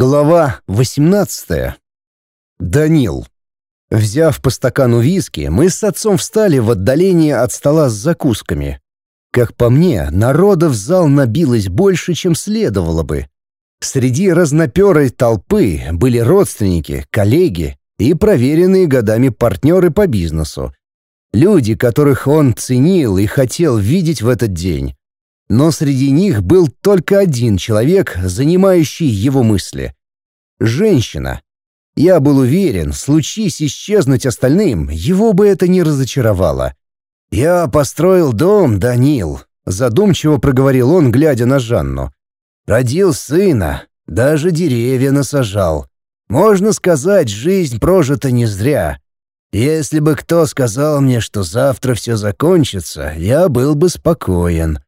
Глава 18. Данил. Взяв по стакану виски, мы с отцом встали в отдалении от стола с закусками. Как по мне, народа в зал набилось больше, чем следовало бы. Среди разноперой толпы были родственники, коллеги и проверенные годами партнеры по бизнесу. Люди, которых он ценил и хотел видеть в этот день. Но среди них был только один человек, занимающий его мысли. Женщина. Я был уверен, случись исчезнуть остальным, его бы это не разочаровало. «Я построил дом, Данил», — задумчиво проговорил он, глядя на Жанну. «Родил сына, даже деревья насажал. Можно сказать, жизнь прожита не зря. Если бы кто сказал мне, что завтра все закончится, я был бы спокоен.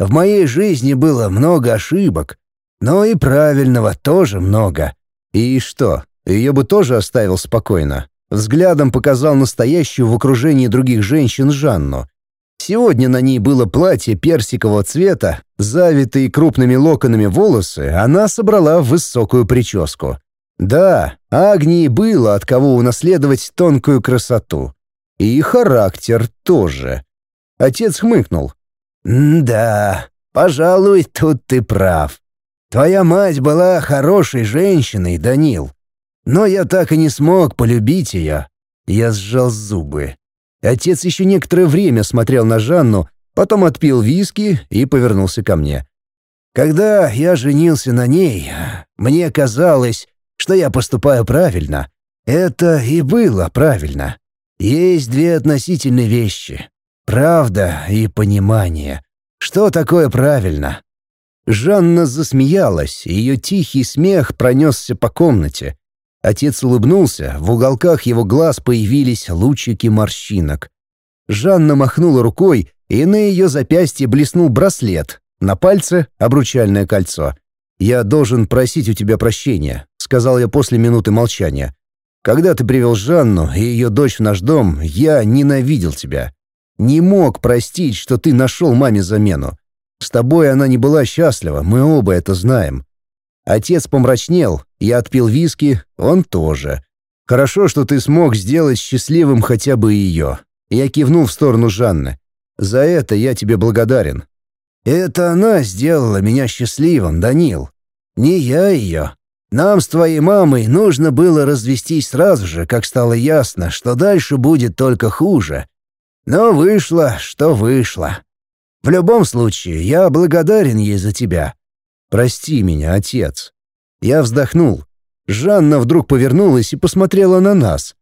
В моей жизни было много ошибок, но и правильного тоже много. И что, ее бы тоже оставил спокойно? Взглядом показал настоящую в окружении других женщин Жанну. Сегодня на ней было платье персикового цвета, завитые крупными локонами волосы, она собрала в высокую прическу. Да, Агнии было от кого унаследовать тонкую красоту. И характер тоже. Отец хмыкнул. «Да, пожалуй, тут ты прав. Твоя мать была хорошей женщиной, Данил. Но я так и не смог полюбить ее. Я сжал зубы. Отец еще некоторое время смотрел на Жанну, потом отпил виски и повернулся ко мне. Когда я женился на ней, мне казалось, что я поступаю правильно. Это и было правильно. Есть две относительные вещи. Правда и понимание. Что такое правильно? Жанна засмеялась, и ее тихий смех пронесся по комнате. Отец улыбнулся, в уголках его глаз появились лучики морщинок. Жанна махнула рукой, и на ее запястье блеснул браслет, на пальце — обручальное кольцо. «Я должен просить у тебя прощения», — сказал я после минуты молчания. «Когда ты привел Жанну и ее дочь в наш дом, я ненавидел тебя. Не мог простить, что ты нашел маме замену. С тобой она не была счастлива, мы оба это знаем. Отец помрачнел, я отпил виски, он тоже. Хорошо, что ты смог сделать счастливым хотя бы ее. Я кивнул в сторону Жанны. За это я тебе благодарен. Это она сделала меня счастливым, Данил. Не я ее. Нам с твоей мамой нужно было развестись сразу же, как стало ясно, что дальше будет только хуже. Но вышло, что вышло. В любом случае, я благодарен ей за тебя. Прости меня, отец». Я вздохнул. Жанна вдруг повернулась и посмотрела на нас.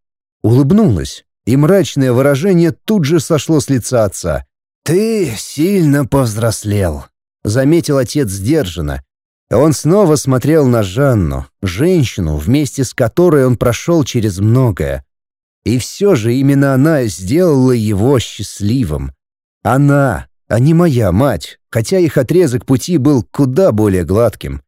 Улыбнулась, и мрачное выражение тут же сошло с лица отца. «Ты сильно повзрослел», — заметил отец сдержанно. Он снова смотрел на Жанну, женщину, вместе с которой он прошел через многое. И все же именно она сделала его счастливым. Она, а не моя мать, хотя их отрезок пути был куда более гладким.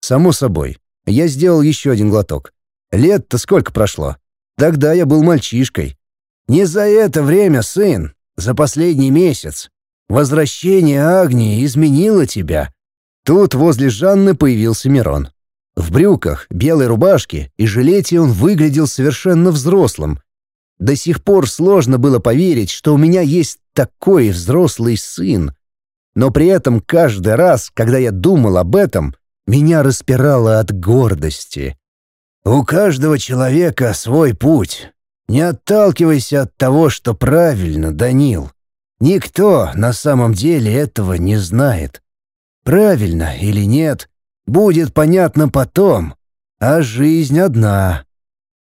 Само собой, я сделал еще один глоток. Лет-то сколько прошло? Тогда я был мальчишкой. Не за это время, сын, за последний месяц. Возвращение Агнии изменило тебя. Тут возле Жанны появился Мирон. В брюках, белой рубашке и жилете он выглядел совершенно взрослым. До сих пор сложно было поверить, что у меня есть такой взрослый сын. Но при этом каждый раз, когда я думал об этом, меня распирало от гордости. У каждого человека свой путь. Не отталкивайся от того, что правильно, Данил. Никто на самом деле этого не знает. Правильно или нет, Будет понятно потом. А жизнь одна».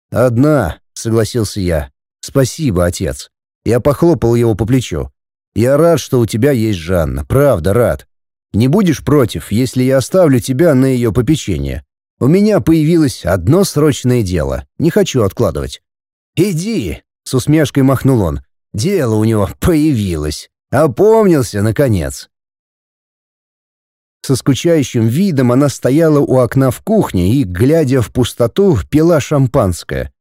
«Одна», — согласился я. «Спасибо, отец». Я похлопал его по плечу. «Я рад, что у тебя есть Жанна. Правда, рад. Не будешь против, если я оставлю тебя на ее попечение? У меня появилось одно срочное дело. Не хочу откладывать». «Иди», — с усмешкой махнул он. «Дело у него появилось. Опомнился, наконец». Со скучающим видом она стояла у окна в кухне и, глядя в пустоту, пила шампанское.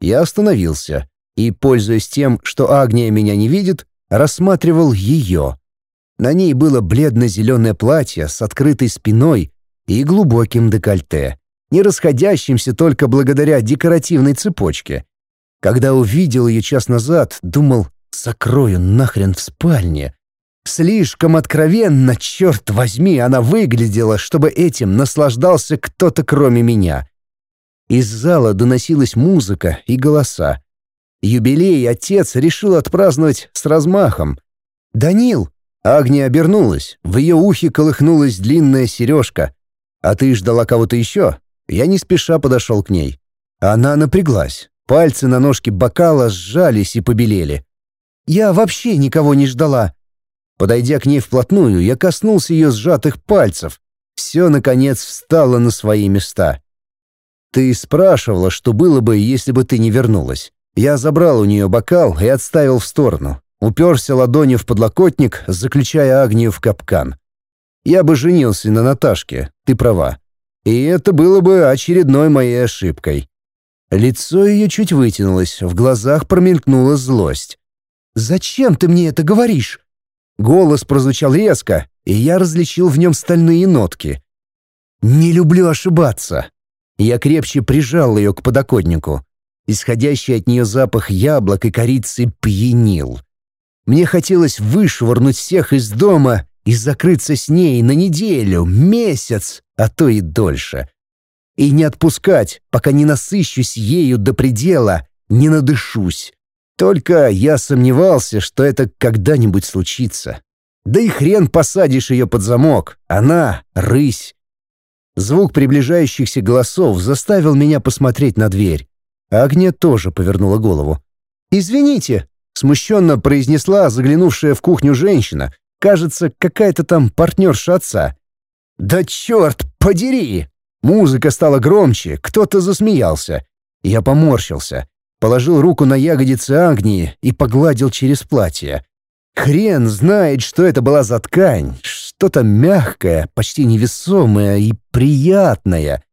Я остановился и, пользуясь тем, что Агния меня не видит, рассматривал ее. На ней было бледно-зеленое платье с открытой спиной и глубоким декольте. не расходящимся только благодаря декоративной цепочке. Когда увидел ее час назад, думал, закрою нахрен в спальне. Слишком откровенно, черт возьми, она выглядела, чтобы этим наслаждался кто-то кроме меня. Из зала доносилась музыка и голоса. Юбилей отец решил отпраздновать с размахом. «Данил!» Агния обернулась, в ее ухе колыхнулась длинная сережка. «А ты ждала кого-то еще?» Я не спеша подошел к ней. Она напряглась. Пальцы на ножке бокала сжались и побелели. «Я вообще никого не ждала». Подойдя к ней вплотную, я коснулся ее сжатых пальцев. Все, наконец, встало на свои места. «Ты спрашивала, что было бы, если бы ты не вернулась». Я забрал у нее бокал и отставил в сторону. Уперся ладонью в подлокотник, заключая Агнию в капкан. Я бы женился на Наташке, ты права. И это было бы очередной моей ошибкой. Лицо ее чуть вытянулось, в глазах промелькнула злость. «Зачем ты мне это говоришь?» Голос прозвучал резко, и я различил в нем стальные нотки. «Не люблю ошибаться». Я крепче прижал ее к подоконнику. Исходящий от нее запах яблок и корицы пьянил. Мне хотелось вышвырнуть всех из дома и закрыться с ней на неделю, месяц, а то и дольше. И не отпускать, пока не насыщусь ею до предела, не надышусь. Только я сомневался, что это когда-нибудь случится. Да и хрен посадишь ее под замок, она — рысь. Звук приближающихся голосов заставил меня посмотреть на дверь. Агния тоже повернула голову. «Извините», — смущенно произнесла заглянувшая в кухню женщина. Кажется, какая-то там партнерша отца. «Да черт, подери!» Музыка стала громче, кто-то засмеялся. Я поморщился, положил руку на ягодицы Агнии и погладил через платье. Хрен знает, что это была за ткань, что-то мягкое, почти невесомое и приятное.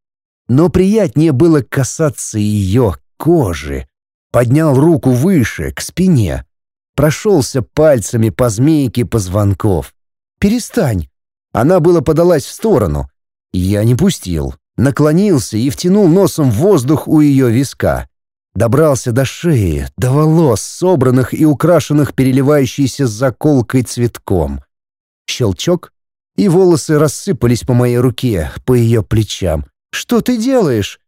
Но приятнее было касаться ее кожи. Поднял руку выше, к спине. Прошелся пальцами по змейке позвонков. «Перестань!» Она было подалась в сторону. Я не пустил. Наклонился и втянул носом воздух у ее виска. Добрался до шеи, до волос, собранных и украшенных переливающейся заколкой цветком. Щелчок, и волосы рассыпались по моей руке, по ее плечам. «Что ты делаешь?»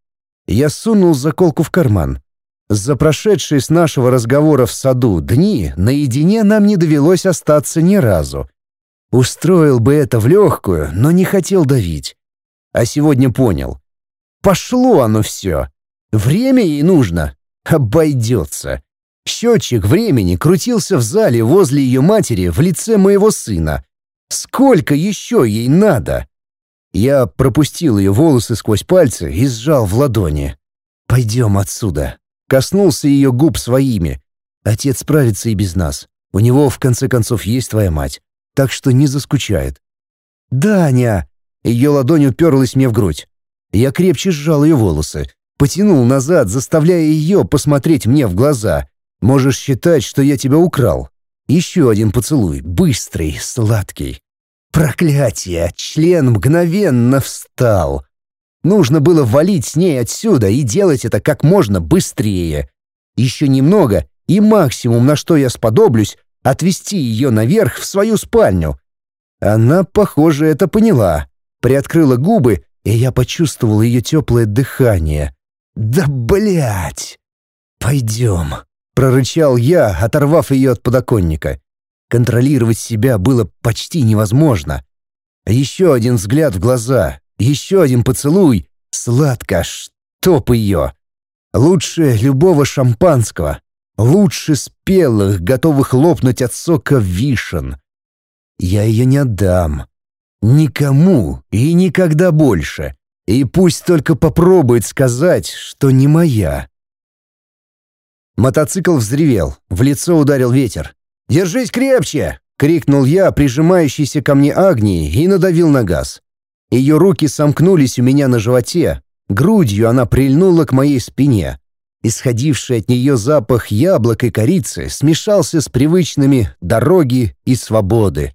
Я сунул заколку в карман. За прошедшие с нашего разговора в саду дни наедине нам не довелось остаться ни разу. Устроил бы это в легкую, но не хотел давить. А сегодня понял. Пошло оно все. Время ей нужно. Обойдется. Счетчик времени крутился в зале возле ее матери в лице моего сына. Сколько еще ей надо? Я пропустил ее волосы сквозь пальцы и сжал в ладони. «Пойдем отсюда». Коснулся ее губ своими. Отец справится и без нас. У него, в конце концов, есть твоя мать. Так что не заскучает. «Даня!» Ее ладонь уперлась мне в грудь. Я крепче сжал ее волосы. Потянул назад, заставляя ее посмотреть мне в глаза. «Можешь считать, что я тебя украл. Еще один поцелуй, быстрый, сладкий. Проклятие! Член мгновенно встал. Нужно было валить с ней отсюда и делать это как можно быстрее. Еще немного, и максимум, на что я сподоблюсь, отвести ее наверх в свою спальню. Она, похоже, это поняла. Приоткрыла губы, и я почувствовал ее теплое дыхание. «Да блять! Пойдем!» — прорычал я, оторвав ее от подоконника. Контролировать себя было почти невозможно. Еще один взгляд в глаза, еще один поцелуй. Сладко, чтоб ее. Лучше любого шампанского. Лучше спелых, готовых лопнуть от сока вишен. Я ее не отдам. Никому и никогда больше. И пусть только попробует сказать, что не моя. Мотоцикл взревел, в лицо ударил ветер. «Держись крепче!» — крикнул я, прижимающийся ко мне Агнии, и надавил на газ. Ее руки сомкнулись у меня на животе, грудью она прильнула к моей спине. Исходивший от нее запах яблок и корицы смешался с привычными дороги и свободы.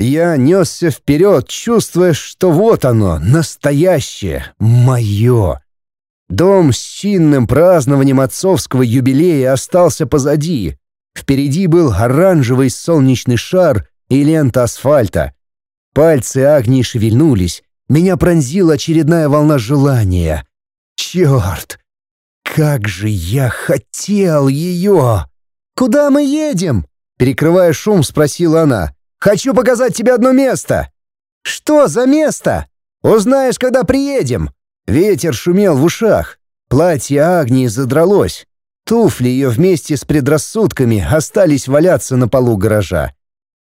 Я несся вперед, чувствуя, что вот оно, настоящее, мое. Дом с чинным празднованием отцовского юбилея остался позади. Впереди был оранжевый солнечный шар и лента асфальта. Пальцы Агнии шевельнулись. Меня пронзила очередная волна желания. Черт! Как же я хотел ее! «Куда мы едем?» Перекрывая шум, спросила она. «Хочу показать тебе одно место». «Что за место?» «Узнаешь, когда приедем». Ветер шумел в ушах. Платье Агнии задралось. Туфли ее вместе с предрассудками остались валяться на полу гаража.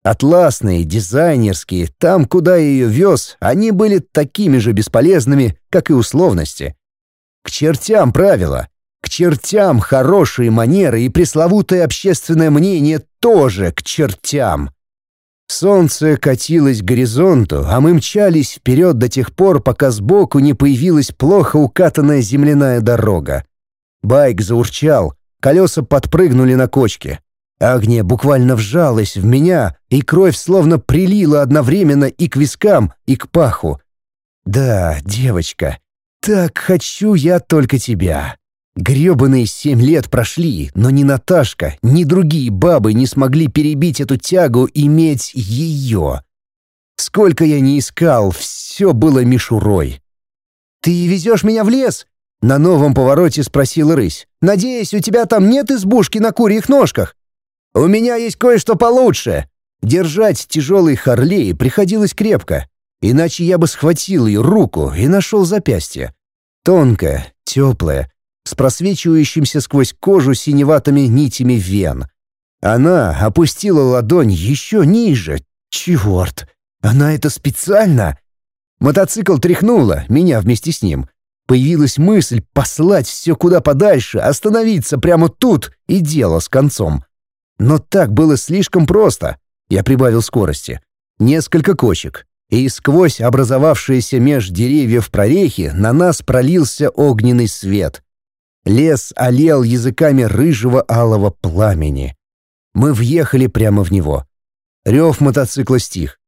Атласные, дизайнерские, там, куда я ее вез, они были такими же бесполезными, как и условности. К чертям правила. К чертям хорошие манеры и пресловутое общественное мнение тоже к чертям. Солнце катилось к горизонту, а мы мчались вперед до тех пор, пока сбоку не появилась плохо укатанная земляная дорога. Байк заурчал, колеса подпрыгнули на кочке. Агния буквально вжалась в меня, и кровь словно прилила одновременно и к вискам, и к паху. «Да, девочка, так хочу я только тебя». Грёбаные семь лет прошли, но ни Наташка, ни другие бабы не смогли перебить эту тягу иметь ее. Сколько я не искал, все было мишурой. «Ты везешь меня в лес?» На новом повороте спросил рысь. «Надеюсь, у тебя там нет избушки на курьих ножках?» «У меня есть кое-что получше». Держать тяжелый Харлей приходилось крепко, иначе я бы схватил ее руку и нашел запястье. Тонкое, теплое, с просвечивающимся сквозь кожу синеватыми нитями вен. Она опустила ладонь еще ниже. Черт! Она это специально? Мотоцикл тряхнула, меня вместе с ним. Появилась мысль послать все куда подальше, остановиться прямо тут и дело с концом. Но так было слишком просто. Я прибавил скорости. Несколько кочек. И сквозь образовавшиеся меж деревьев прорехи на нас пролился огненный свет. Лес олел языками рыжего алого пламени. Мы въехали прямо в него. Рев мотоцикла стих.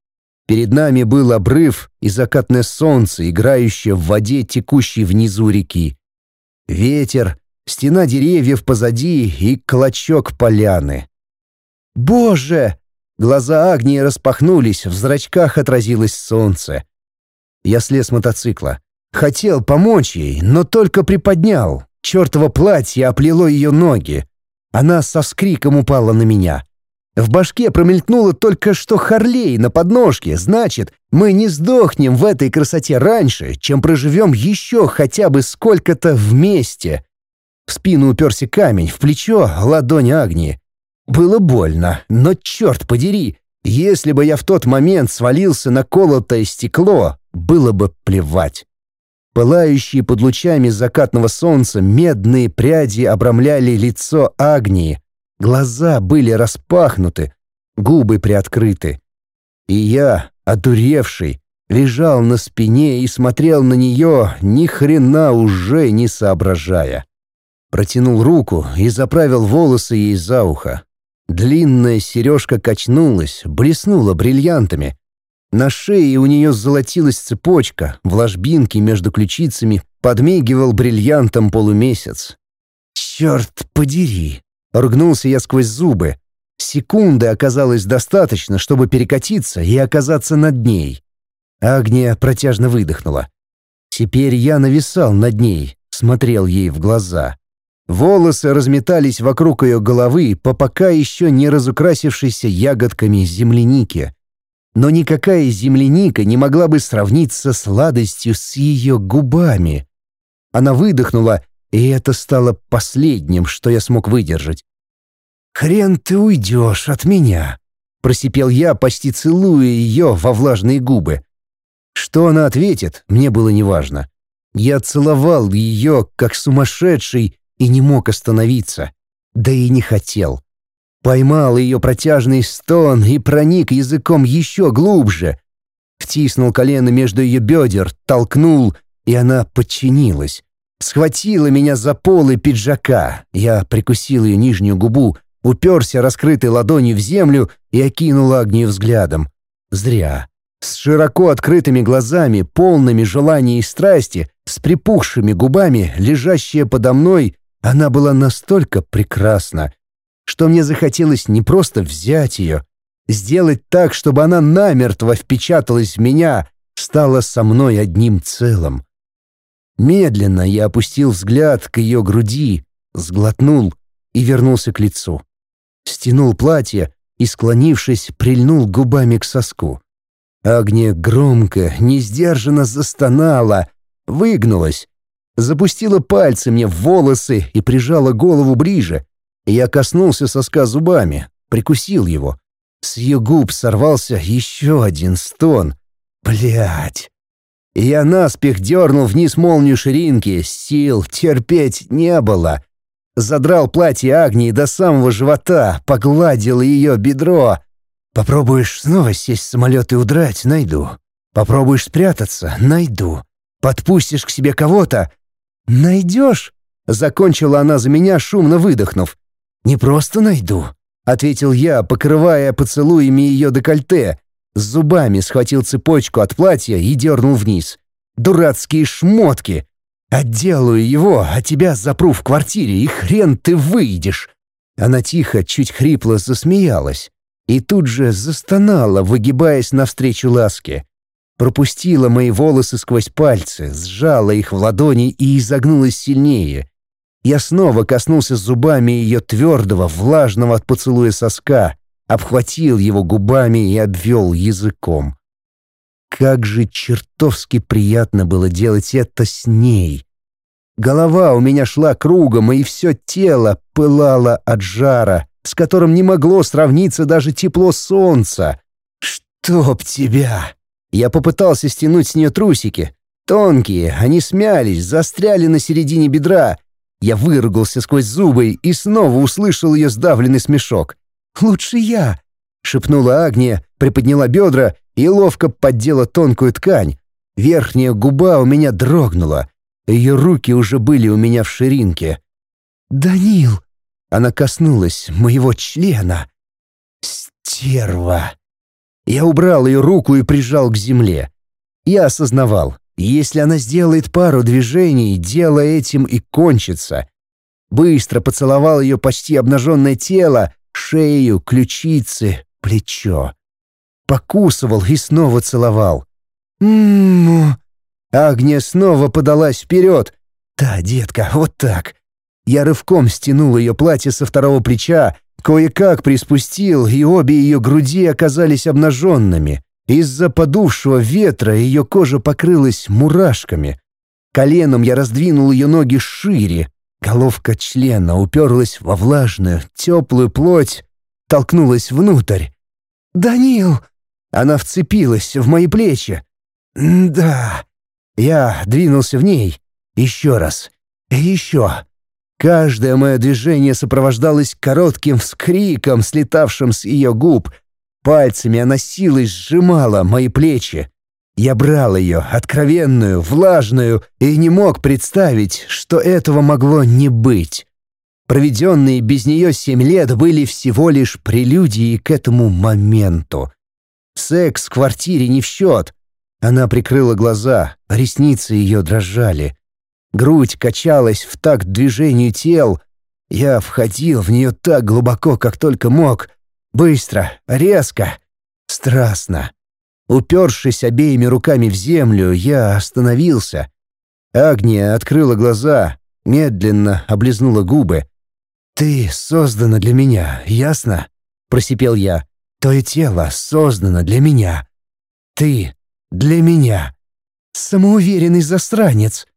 Перед нами был обрыв и закатное солнце, играющее в воде, текущей внизу реки. Ветер, стена деревьев позади и клочок поляны. «Боже!» Глаза Агнии распахнулись, в зрачках отразилось солнце. Я слез с мотоцикла. Хотел помочь ей, но только приподнял. Чёртово платье оплело ее ноги. Она со скриком упала на меня. В башке промелькнуло только что Харлей на подножке. Значит, мы не сдохнем в этой красоте раньше, чем проживем еще хотя бы сколько-то вместе. В спину уперся камень, в плечо — ладонь Агнии. Было больно, но черт подери, если бы я в тот момент свалился на колотое стекло, было бы плевать. Пылающие под лучами закатного солнца медные пряди обрамляли лицо Агнии. Глаза были распахнуты, губы приоткрыты. И я, одуревший, лежал на спине и смотрел на нее, ни хрена уже не соображая. Протянул руку и заправил волосы ей за ухо. Длинная сережка качнулась, блеснула бриллиантами. На шее у нее золотилась цепочка, в ложбинке между ключицами подмигивал бриллиантом полумесяц. «Черт подери!» — ругнулся я сквозь зубы. Секунды оказалось достаточно, чтобы перекатиться и оказаться над ней. Агния протяжно выдохнула. Теперь я нависал над ней, смотрел ей в глаза. Волосы разметались вокруг ее головы по пока еще не разукрасившейся ягодками земляники но никакая земляника не могла бы сравниться сладостью с ее губами. Она выдохнула, и это стало последним, что я смог выдержать. «Хрен ты уйдешь от меня!» — просипел я, почти целуя ее во влажные губы. Что она ответит, мне было неважно. Я целовал ее, как сумасшедший, и не мог остановиться. Да и не хотел. Поймал ее протяжный стон и проник языком еще глубже. Втиснул колено между ее бедер, толкнул, и она подчинилась. Схватила меня за полы пиджака. Я прикусил ее нижнюю губу, уперся раскрытой ладонью в землю и окинул Агнию взглядом. Зря. С широко открытыми глазами, полными желания и страсти, с припухшими губами, лежащая подо мной, она была настолько прекрасна, что мне захотелось не просто взять ее, сделать так, чтобы она намертво впечаталась в меня, стала со мной одним целым. Медленно я опустил взгляд к ее груди, сглотнул и вернулся к лицу. Стянул платье и, склонившись, прильнул губами к соску. Агния громко, несдержанно застонала, выгнулась, запустила пальцы мне в волосы и прижала голову ближе. Я коснулся соска зубами, прикусил его. С ее губ сорвался еще один стон. Блять. Я наспех дернул вниз молнию ширинки, сил терпеть не было. Задрал платье Агнии до самого живота, погладил ее бедро. «Попробуешь снова сесть в самолет и удрать — найду. Попробуешь спрятаться — найду. Подпустишь к себе кого-то — найдешь?» Закончила она за меня, шумно выдохнув. «Не просто найду», — ответил я, покрывая поцелуями ее декольте. С зубами схватил цепочку от платья и дернул вниз. «Дурацкие шмотки! Отделаю его, а тебя запру в квартире, и хрен ты выйдешь!» Она тихо, чуть хрипло засмеялась и тут же застонала, выгибаясь навстречу ласке. Пропустила мои волосы сквозь пальцы, сжала их в ладони и изогнулась сильнее. Я снова коснулся зубами ее твердого, влажного от поцелуя соска, обхватил его губами и обвел языком. Как же чертовски приятно было делать это с ней. Голова у меня шла кругом, и все тело пылало от жара, с которым не могло сравниться даже тепло солнца. «Чтоб тебя!» Я попытался стянуть с нее трусики. Тонкие, они смялись, застряли на середине бедра. Я выругался сквозь зубы и снова услышал ее сдавленный смешок. «Лучше я!» — шепнула Агния, приподняла бедра и ловко поддела тонкую ткань. Верхняя губа у меня дрогнула. Ее руки уже были у меня в ширинке. «Данил!» Она коснулась моего члена. «Стерва!» Я убрал ее руку и прижал к земле. Я осознавал, если она сделает пару движений, дело этим и кончится. Быстро поцеловал ее почти обнаженное тело, шею, ключицы, плечо. Покусывал и снова целовал. «М-м-м!» Агния снова подалась вперед. «Да, детка, вот так». Я рывком стянул ее платье со второго плеча, кое-как приспустил, и обе ее груди оказались обнаженными. Из-за подувшего ветра ее кожа покрылась мурашками. Коленом я раздвинул ее ноги шире. Головка члена уперлась во влажную, теплую плоть, толкнулась внутрь. «Данил!» Она вцепилась в мои плечи. «Да». Я двинулся в ней. Еще раз. Еще. Каждое мое движение сопровождалось коротким вскриком, слетавшим с ее губ. Пальцами она силой сжимала мои плечи. Я брал ее, откровенную, влажную, и не мог представить, что этого могло не быть. Проведенные без нее семь лет были всего лишь прелюдией к этому моменту. Секс в квартире не в счет. Она прикрыла глаза, ресницы ее дрожали. Грудь качалась в такт движению тел. Я входил в нее так глубоко, как только мог. Быстро, резко, страстно. Упершись обеими руками в землю, я остановился. Агния открыла глаза, медленно облизнула губы. «Ты создана для меня, ясно?» — просипел я. «Твое тело создано для меня. Ты для меня. Самоуверенный засранец!»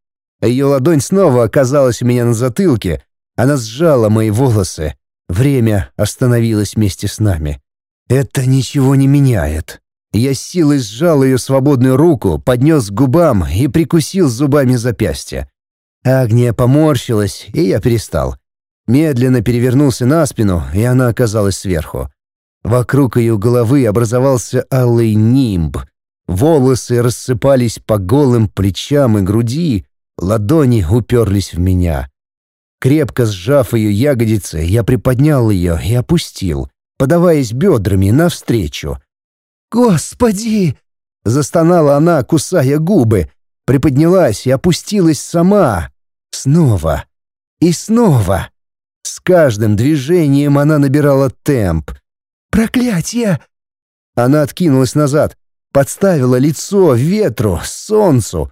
Ее ладонь снова оказалась у меня на затылке. Она сжала мои волосы. Время остановилось вместе с нами. Это ничего не меняет. Я силой сжал ее свободную руку, поднес к губам и прикусил зубами запястье. Агния поморщилась, и я перестал. Медленно перевернулся на спину, и она оказалась сверху. Вокруг ее головы образовался алый нимб. Волосы рассыпались по голым плечам и груди, Ладони уперлись в меня. Крепко сжав ее ягодицы, я приподнял ее и опустил, подаваясь бедрами навстречу. «Господи!» — застонала она, кусая губы, приподнялась и опустилась сама. Снова и снова. С каждым движением она набирала темп. «Проклятие!» Она откинулась назад, подставила лицо ветру, солнцу.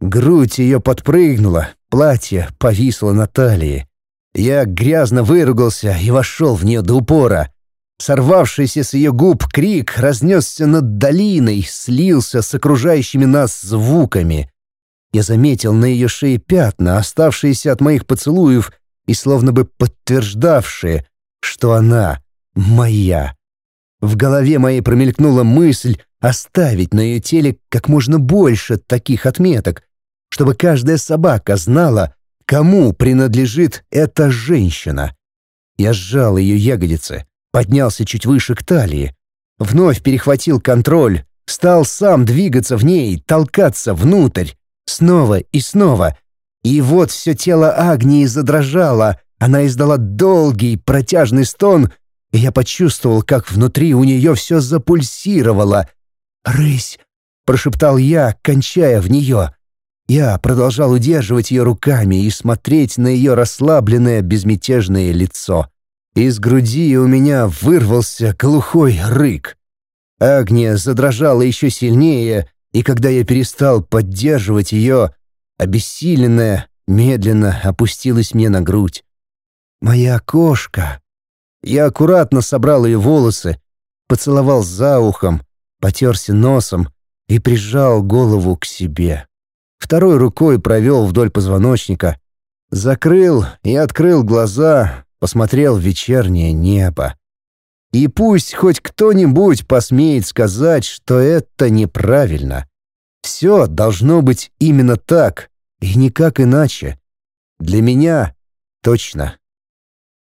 Грудь ее подпрыгнула, платье повисло на талии. Я грязно выругался и вошел в нее до упора. Сорвавшийся с ее губ крик разнесся над долиной, слился с окружающими нас звуками. Я заметил на ее шее пятна, оставшиеся от моих поцелуев и словно бы подтверждавшие, что она моя. В голове моей промелькнула мысль оставить на ее теле как можно больше таких отметок, чтобы каждая собака знала, кому принадлежит эта женщина. Я сжал ее ягодицы, поднялся чуть выше к талии, вновь перехватил контроль, стал сам двигаться в ней, толкаться внутрь, снова и снова. И вот все тело Агнии задрожало, она издала долгий протяжный стон — и я почувствовал, как внутри у нее все запульсировало. «Рысь!» — прошептал я, кончая в нее. Я продолжал удерживать ее руками и смотреть на ее расслабленное безмятежное лицо. Из груди у меня вырвался глухой рык. Агния задрожала еще сильнее, и когда я перестал поддерживать ее, обессиленная, медленно опустилась мне на грудь. «Моя кошка!» Я аккуратно собрал ее волосы, поцеловал за ухом, потерся носом и прижал голову к себе. Второй рукой провел вдоль позвоночника, закрыл и открыл глаза, посмотрел в вечернее небо. И пусть хоть кто-нибудь посмеет сказать, что это неправильно. Все должно быть именно так и никак иначе. Для меня точно.